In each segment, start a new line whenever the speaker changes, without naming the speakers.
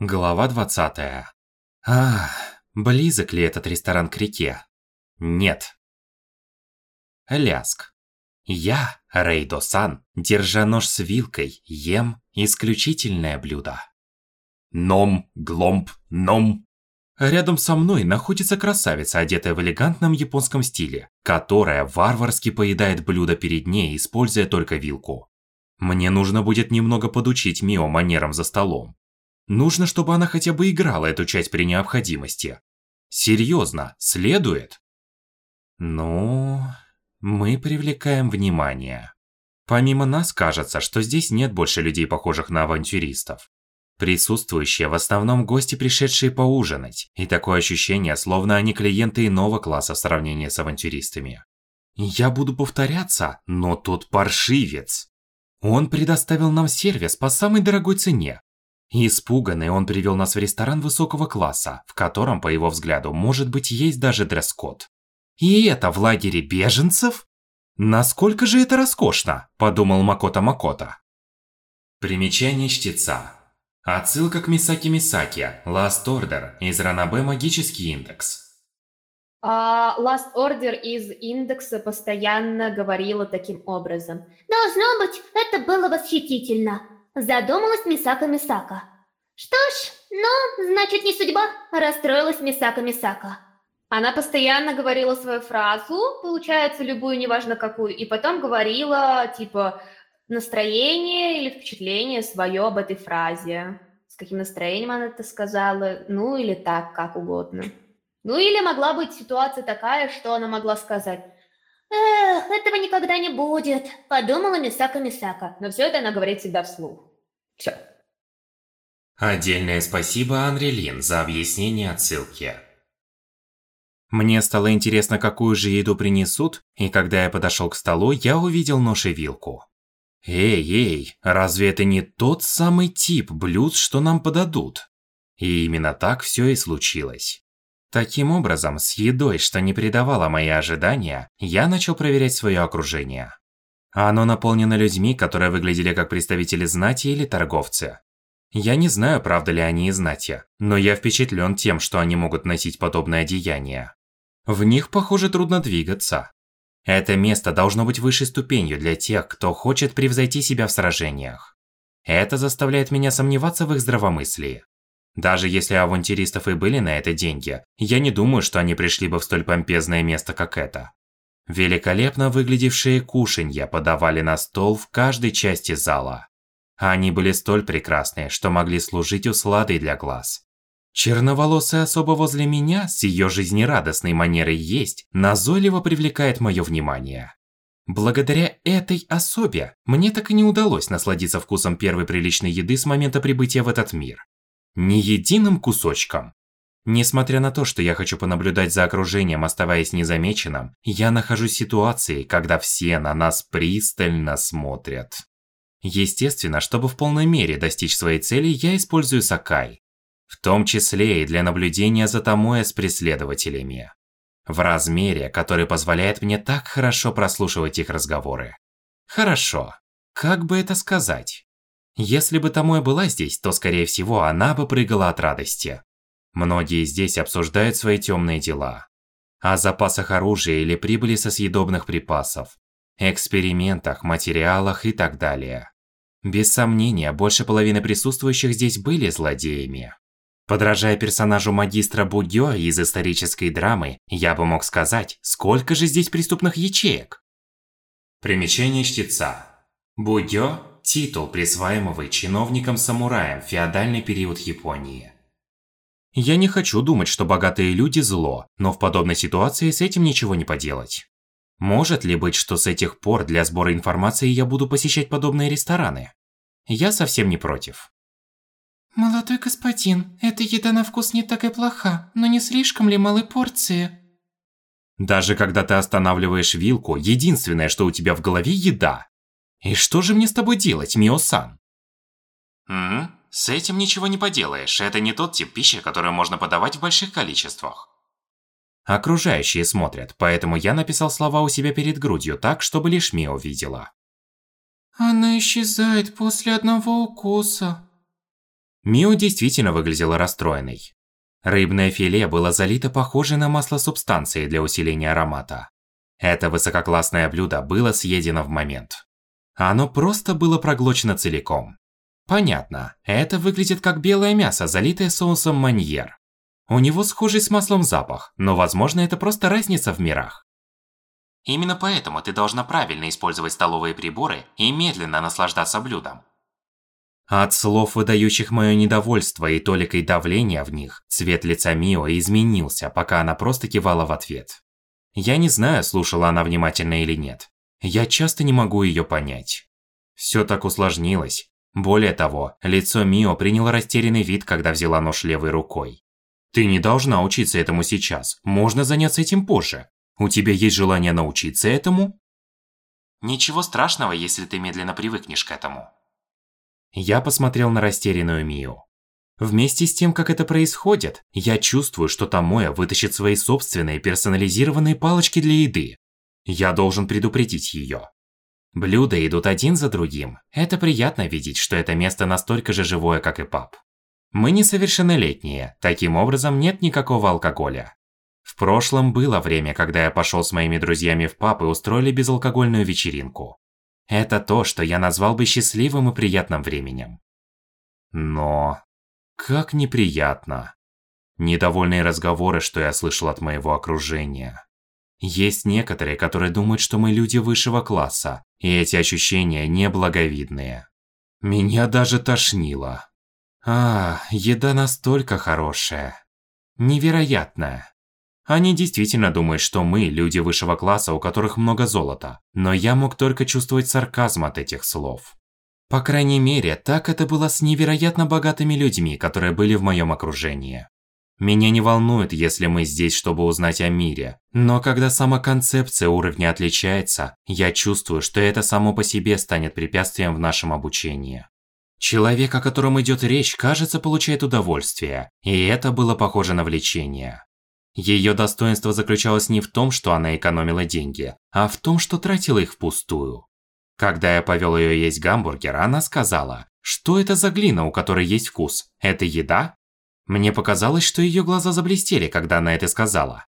Глава 20. Ах, близок ли этот ресторан к реке? Нет. Ляск. Я, Рейдо-сан, держа нож с вилкой, ем исключительное блюдо. Ном, гломб, ном. Рядом со мной находится красавица, одетая в элегантном японском стиле, которая варварски поедает блюдо перед ней, используя только вилку. Мне нужно будет немного подучить Мио манерам за столом. Нужно, чтобы она хотя бы играла эту часть при необходимости. Серьезно, следует? Ну, мы привлекаем внимание. Помимо нас кажется, что здесь нет больше людей, похожих на авантюристов. Присутствующие в основном гости, пришедшие поужинать, и такое ощущение, словно они клиенты иного класса в сравнении с авантюристами. Я буду повторяться, но тот паршивец. Он предоставил нам сервис по самой дорогой цене. Испуганный, он привел нас в ресторан высокого класса, в котором, по его взгляду, может быть, есть даже дресс-код. И это в лагере беженцев? Насколько же это роскошно, подумал Макота Макота. Примечание чтеца. Отсылка к Мисаки Мисаки, Last Order из Ранабе Магический индекс.
А Last Order из индекса постоянно говорила таким образом.
Должно быть, это было восхитительно. Задумалась Мисака Мисака. Что ж, ну, значит не судьба, расстроилась Мисака Мисака.
Она постоянно говорила свою фразу, получается, любую, неважно какую, и потом говорила, типа, настроение или впечатление свое об этой фразе. С каким настроением она это сказала, ну или так, как угодно. Ну или могла быть ситуация такая, что она могла сказать
«Эх, этого никогда не будет», — подумала Мисака Мисака.
Но все это она говорит всегда вслух. Все.
Отдельное спасибо Анрелин за объяснение отсылки. Мне стало интересно, какую же еду принесут, и когда я подошел к столу, я увидел нож и вилку. Эй, эй, разве это не тот самый тип блюд, что нам подадут? И именно так все и случилось. Таким образом, с едой, что не передавало мои ожидания, я начал проверять свое окружение. Оно наполнено людьми, которые выглядели как представители знати или торговцы. Я не знаю, правда ли они из знати, но я впечатлен тем, что они могут носить подобное одеяние. В них, похоже, трудно двигаться. Это место должно быть высшей ступенью для тех, кто хочет превзойти себя в сражениях. Это заставляет меня сомневаться в их здравомыслии. Даже если авантюристов и были на это деньги, я не думаю, что они пришли бы в столь помпезное место, как это. Великолепно выглядевшие кушанья подавали на стол в каждой части зала. Они были столь прекрасны, что могли служить усладой для глаз. Черноволосая особа возле меня с ее жизнерадостной манерой есть назойливо привлекает мое внимание. Благодаря этой особе мне так и не удалось насладиться вкусом первой приличной еды с момента прибытия в этот мир. Ни единым кусочком. Несмотря на то, что я хочу понаблюдать за окружением, оставаясь незамеченным, я нахожусь в ситуации, когда все на нас пристально смотрят. Естественно, чтобы в полной мере достичь своей цели, я использую Сакай. В том числе и для наблюдения за Томоя с преследователями. В размере, который позволяет мне так хорошо прослушивать их разговоры. Хорошо. Как бы это сказать? Если бы Томоя была здесь, то, скорее всего, она бы прыгала от радости. Многие здесь обсуждают свои темные дела. О запасах оружия или прибыли со съедобных припасов, экспериментах, материалах и так далее. Без сомнения, больше половины присутствующих здесь были злодеями. Подражая персонажу магистра Будё из исторической драмы, я бы мог сказать, сколько же здесь преступных ячеек. Примечание чтеца. Будё – титул, присваиваемый чиновникам-самураям в феодальный период Японии. Я не хочу думать, что богатые люди зло, но в подобной ситуации с этим ничего не поделать. Может ли быть, что с этих пор для сбора информации я буду посещать подобные рестораны? Я совсем не против.
Молодой господин, эта еда на вкус не так и плоха, но не слишком ли малы порции?
Даже когда ты останавливаешь вилку, единственное, что у тебя в голове – еда. И что же мне с тобой делать, Мио-сан? М? С этим ничего не поделаешь, это не тот тип пищи, которую можно подавать в больших количествах. Окружающие смотрят, поэтому я написал слова у себя перед грудью так, чтобы лишь Мио видела.
Она исчезает после одного укуса.
Мио действительно выглядела расстроенной. Рыбное филе было залито похожей на масло субстанцией для усиления аромата. Это высококлассное блюдо было съедено в момент. Оно просто было проглочено целиком. Понятно, это выглядит как белое мясо, залитое соусом маньер. У него схожий с маслом запах, но возможно это просто разница в мирах. Именно поэтому ты должна правильно использовать столовые приборы и медленно наслаждаться блюдом. От слов, выдающих мое недовольство и толикой давления в них, цвет лица Мио изменился, пока она просто кивала в ответ. Я не знаю, слушала она внимательно или нет. Я часто не могу ее понять. Все так усложнилось. Более того, лицо Мио приняло растерянный вид, когда взяла нож левой рукой. Ты не должна учиться этому сейчас. Можно заняться этим позже. У тебя есть желание научиться этому? Ничего страшного, если ты медленно привыкнешь к этому. Я посмотрел на растерянную Мию. Вместе с тем, как это происходит, я чувствую, что Тамоя вытащит свои собственные персонализированные палочки для еды. Я должен предупредить ее. Блюда идут один за другим. Это приятно видеть, что это место настолько же живое, как и паб. Мы несовершеннолетние, таким образом нет никакого алкоголя. В прошлом было время, когда я пошел с моими друзьями в паб и устроили безалкогольную вечеринку. Это то, что я назвал бы счастливым и приятным временем. Но... Как неприятно. Недовольные разговоры, что я слышал от моего окружения. Есть некоторые, которые думают, что мы люди высшего класса, и эти ощущения неблаговидные. Меня даже тошнило. А, еда настолько хорошая. Невероятная. Они действительно думают, что мы люди высшего класса, у которых много золота. Но я мог только чувствовать сарказм от этих слов. По крайней мере, так это было с невероятно богатыми людьми, которые были в моем окружении. Меня не волнует, если мы здесь, чтобы узнать о мире. Но когда сама концепция уровня отличается, я чувствую, что это само по себе станет препятствием в нашем обучении. Человек, о котором идет речь, кажется, получает удовольствие, и это было похоже на влечение. Ее достоинство заключалось не в том, что она экономила деньги, а в том, что тратила их впустую. Когда я повел ее есть гамбургер, она сказала, что это за глина, у которой есть вкус? Это еда? Мне показалось, что ее глаза заблестели, когда она это сказала.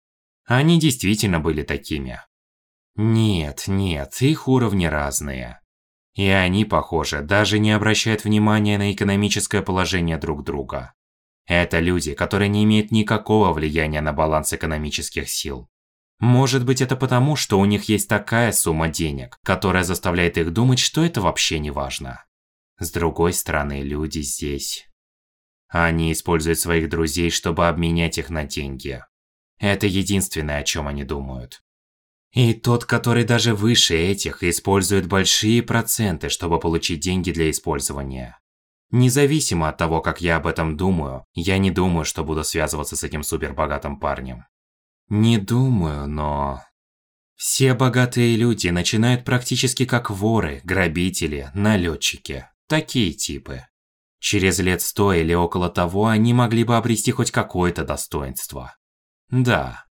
Они действительно были такими. Нет, нет, их уровни разные. И они, похоже, даже не обращают внимания на экономическое положение друг друга. Это люди, которые не имеют никакого влияния на баланс экономических сил. Может быть это потому, что у них есть такая сумма денег, которая заставляет их думать, что это вообще не важно. С другой стороны, люди здесь... Они используют своих друзей, чтобы обменять их на деньги. Это единственное, о чем они думают. И тот, который даже выше этих, использует большие проценты, чтобы получить деньги для использования. Независимо от того, как я об этом думаю, я не думаю, что буду связываться с этим супербогатым парнем. Не думаю, но... Все богатые люди начинают практически как воры, грабители, налетчики. Такие типы. Через лет сто или около того они могли бы обрести хоть какое-то достоинство. Да,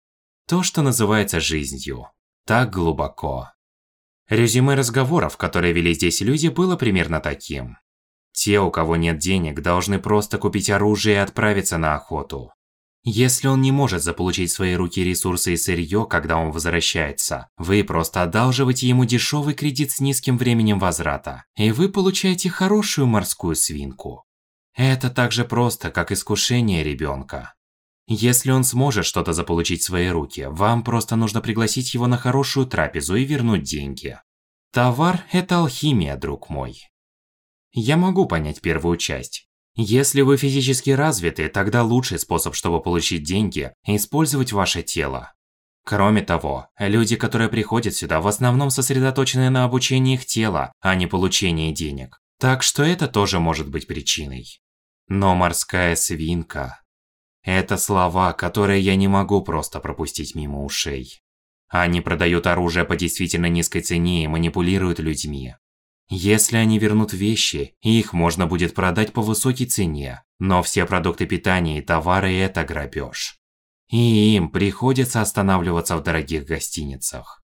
то, что называется жизнью. Так глубоко. Резюме разговоров, которые вели здесь люди, было примерно таким. Те, у кого нет денег, должны просто купить оружие и отправиться на охоту. Если он не может заполучить в свои руки ресурсы и сырье, когда он возвращается, вы просто одалживаете ему дешевый кредит с низким временем возврата, и вы получаете хорошую морскую свинку. Это так же просто, как искушение ребенка. Если он сможет что-то заполучить в свои руки, вам просто нужно пригласить его на хорошую трапезу и вернуть деньги. Товар – это алхимия, друг мой. Я могу понять первую часть. Если вы физически развиты, тогда лучший способ, чтобы получить деньги – использовать ваше тело. Кроме того, люди, которые приходят сюда, в основном сосредоточены на обучении их тела, а не получении денег. Так что это тоже может быть причиной. Но морская свинка... Это слова, которые я не могу просто пропустить мимо ушей. Они продают оружие по действительно низкой цене и манипулируют людьми. Если они вернут вещи, их можно будет продать по высокой цене, но все продукты питания и товары – это грабеж. И им приходится останавливаться в дорогих гостиницах.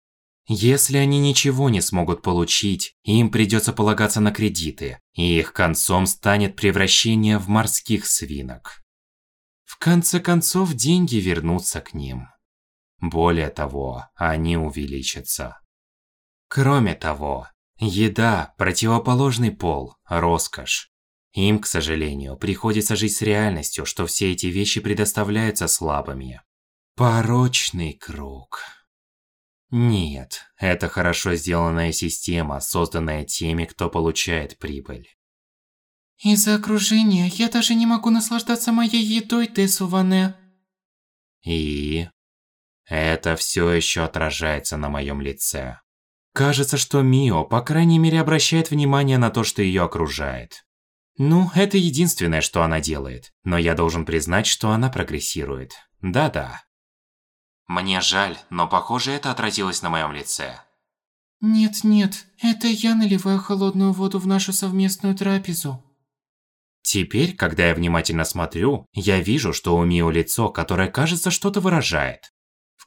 Если они ничего не смогут получить, им придется полагаться на кредиты, и их концом станет превращение в морских свинок. В конце концов, деньги вернутся к ним. Более того, они увеличатся. Кроме того, еда – противоположный пол, роскошь. Им, к сожалению, приходится жить с реальностью, что все эти вещи предоставляются слабыми. Порочный круг. Нет, это хорошо сделанная система, созданная теми, кто получает прибыль.
Из-за окружения я даже не могу наслаждаться моей едой, Тесу Ване.
И... Это все еще отражается на моем лице. Кажется, что Мио, по крайней мере, обращает внимание на то, что ее окружает. Ну, это единственное, что она делает, но я должен признать, что она прогрессирует. Да-да. Мне жаль, но похоже, это отразилось на моем лице.
Нет-нет, это я наливаю холодную воду в нашу совместную трапезу.
Теперь, когда я внимательно смотрю, я вижу, что у Мио лицо, которое, кажется, что-то выражает.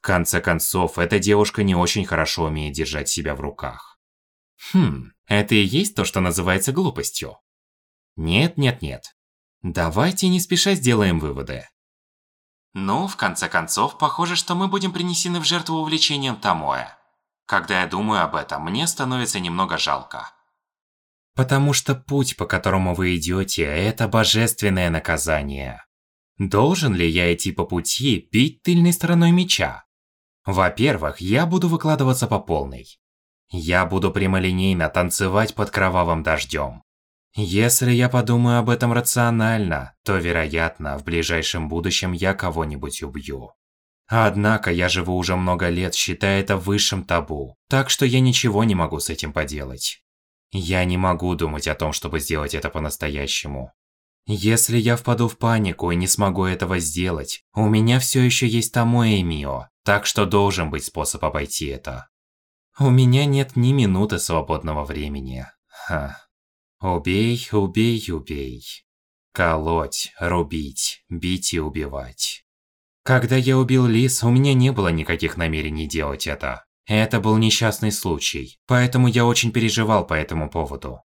Конце концов, эта девушка не очень хорошо умеет держать себя в руках. Хм, это и есть то, что называется глупостью. Нет, нет, нет. Давайте не спеша сделаем выводы. Ну, в конце концов, похоже, что мы будем принесены в жертву увлечением Тамоэ. Когда я думаю об этом, мне становится немного жалко. Потому что путь, по которому вы идете, это божественное наказание. Должен ли я идти по пути, бить тыльной стороной меча? Во-первых, я буду выкладываться по полной. Я буду прямолинейно танцевать под кровавым дождем. Если я подумаю об этом рационально, то, вероятно, в ближайшем будущем я кого-нибудь убью. Однако я живу уже много лет, считая это высшим табу, так что я ничего не могу с этим поделать. Я не могу думать о том, чтобы сделать это по-настоящему. Если я впаду в панику и не смогу этого сделать, у меня все еще есть Томоэ Мио, так что должен быть способ обойти это. У меня нет ни минуты свободного времени. Ха. Убей, убей, убей. Колоть, рубить, бить и убивать. Когда я убил Лис, у меня не было никаких намерений делать это. Это был несчастный случай, поэтому я очень переживал по этому поводу.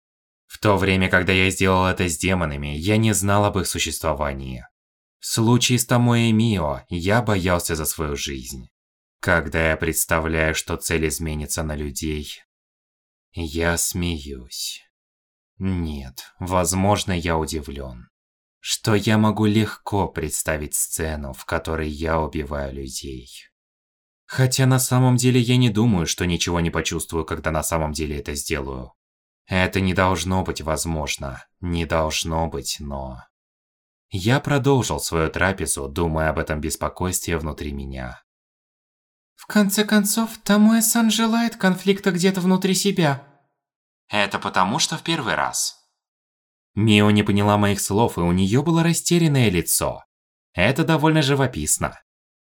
В то время, когда я сделал это с демонами, я не знал об их существовании. В случае с Томоэ и Мио, я боялся за свою жизнь. Когда я представляю, что цель изменится на людей, я смеюсь. Нет, возможно, я удивлен. Что я могу легко представить сцену, в которой я убиваю людей. Хотя на самом деле я не думаю, что ничего не почувствую, когда на самом деле это сделаю. Это не должно быть возможно. Не должно быть, но... Я продолжил свою трапезу, думая об этом беспокойстве внутри меня.
В конце концов, Томуэ-сан желает конфликта где-то внутри себя.
Это потому, что в первый раз. Мио не поняла моих слов, и у нее было растерянное лицо. Это довольно живописно.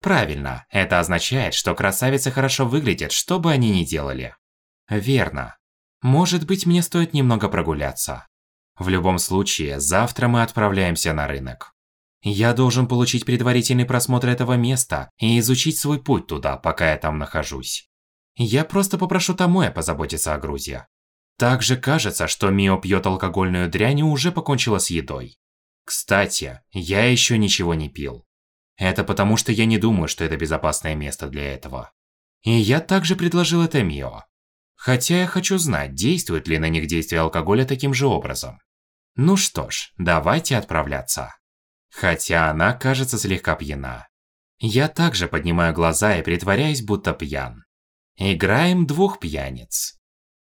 Правильно, это означает, что красавицы хорошо выглядят, что бы они ни делали. Верно. Может быть, мне стоит немного прогуляться. В любом случае, завтра мы отправляемся на рынок. Я должен получить предварительный просмотр этого места и изучить свой путь туда, пока я там нахожусь. Я просто попрошу Томоя позаботиться о грузе. Также кажется, что Мио пьет алкогольную дрянь и уже покончила с едой. Кстати, я еще ничего не пил. Это потому, что я не думаю, что это безопасное место для этого. И я также предложил это Мио. Хотя я хочу знать, действует ли на них действие алкоголя таким же образом. Ну что ж, давайте отправляться. Хотя она кажется слегка пьяна. Я также поднимаю глаза и притворяюсь, будто пьян. Играем двух пьяниц.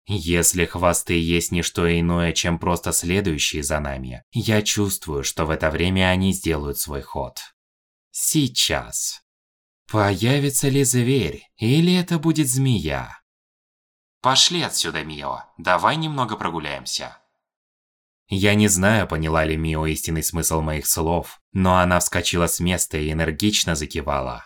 Если хвосты есть не что иное, чем просто следующие за нами, я чувствую, что в это время они сделают свой ход. Сейчас. Появится ли зверь, или это будет змея? Пошли отсюда, Мио. Давай немного прогуляемся. Я не знаю, поняла ли Мио истинный смысл моих слов, но она вскочила с места и энергично закивала.